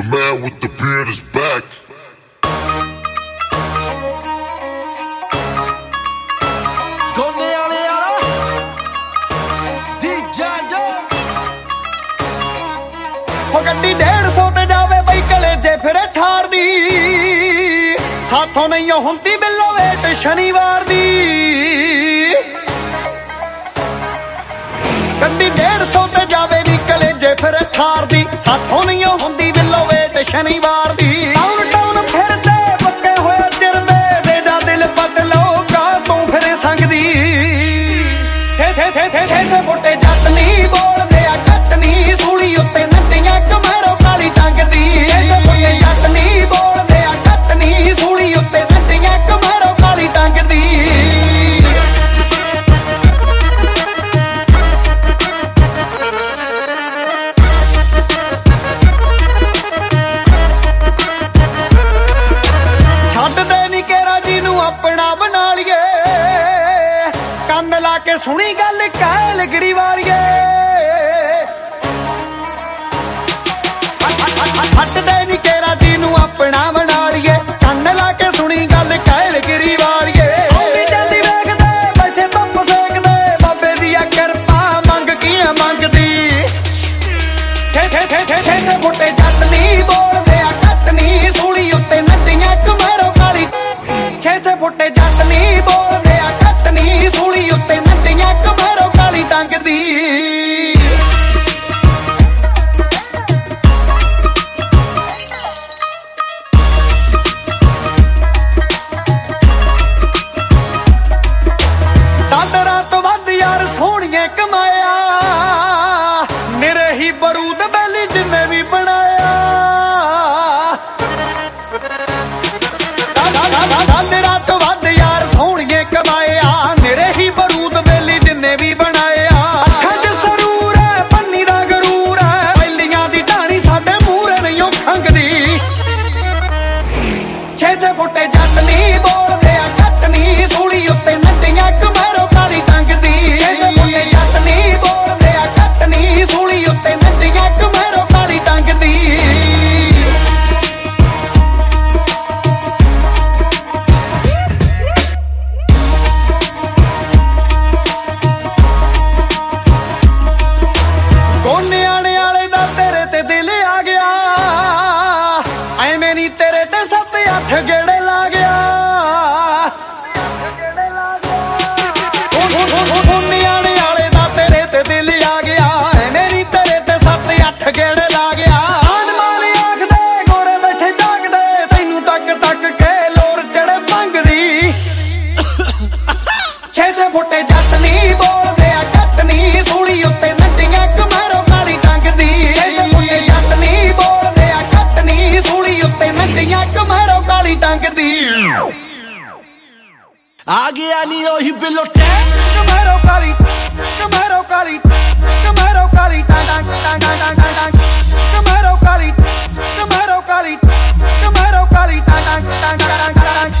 The man with the beard is back. ਗੋਨੇ ਵਾਲੇ ਵਾਲਾ ਦੀ ਜਾਂਡੋ ਉਹ ਗੱਡੀ 150 ਤੇ ਜਾਵੇ ਬਈ ਕਲੇਜੇ ਫਿਰੇ ਠਾਰ ਦੀ। ਸਾਥੋਂ ਨਹੀਂ ਹੁੰਦੀ ਬਿੱਲੋ ਵੇਟ ਸ਼ਨੀਵਾਰ ਦੀ। ਗੱਡੀ 150 ਤੇ ਜਾਵੇ ਨੀ ਕਲੇਜੇ ਦੀ ਸਾਥੋਂ ਨਹੀਂ ਓ ਹੁੰਦੀ ਬਿੱਲੋ ਤੇ ਸ਼ਨੀਵਾਰ ਦੀ। ਨੂੰ ਆਪਣਾ ਬਣਾ ਲਈਏ। ਕੰਨ ਲਾ ਕੇ ਸੁਣੀ ਗੱਲ ਕਾਇਲ ਗਰੀ ਵਾਲੀਏ ਛੱਡ ਦੇ ਨੀ ਕੇਰਾ ਜੀ ਨੂੰ ਆਪਣਾ ਬਣਾ ਲਈਏ। ਕੰਨ ਲਾ ਕੇ ਸੁਣੀ ਗੱਲ ਕਾਇਲ ਗਰੀ ਵਾਲੀਏ ਫੁੱਟੇ ਜਾਂਦੀ ਵੇਖਦੇ ਬੋਲਦੇ। ਛੇ ਜੱਟ ਨਹੀਂ ਬੋਲਦੇ ਆ ਕੱਟ ਨਹੀਂ ਸੂਲੀ ਉੱਤੇ ਨੱਟੀਆਂ ਕਮਰੋ ਕਾਲੀ ਟੰਗ ਦੀ ਡਾਲਰਾਂ ਤੋਂ ਵੱਧ ਯਾਰ ਸੋਹਣੀਏ ਕਮਾਇਆ ਨਿਰੇ ਹੀ ਬਰੂਦ ਆ ਗਿਆ ਨੀ ਉਹੀ ਬਿਲੋਟੇ ਕਮਰੋ ਕਾਲੀ ਕਮਰੋ ਕਾਲੀ ਕਮਰੋ ਕਾਲੀ ਟੰਗ ਟੰਗ ਟੰਗ ਟੰਗ ਟੰਗ ਟੰਗ ਕਮਰੋ ਕਾਲੀ ਕਮਰੋ ਕਾਲੀ ਕਮਰੋ ਕਾਲੀ ਟੰਗ ਟੰਗ ਟੰਗ ਟੰਗ ਟੰਗ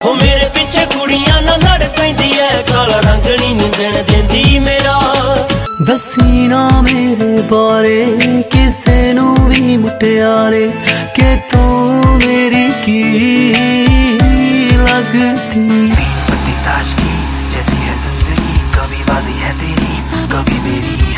ਹੋ ਮੇਰੇ ਪਿੱਛੇ ਸਜਣ ਦਿੰਦੀ ਮੇਰਾ। ਦੱਸੀ ਨਾ ਮੇਰੇ ਬਾਰੇ ਕਿਸੇ ਨੂੰ ਵੀ ਮੁਟਿਆਰੇ ਕਿ ਤੂੰ ਮੇਰੀ ਕੀ ਲੱਗਦੀ? ਪਤੀ ਤਾਸ਼ ਕੀ ਜੈਸੀ ਹੈ ਜ਼ਿੰਦਗੀ ਕਭੀ ਬਾਜ਼ੀ ਹੈ ਤੇਰੀ ਕਭੀ ਮੇਰੀ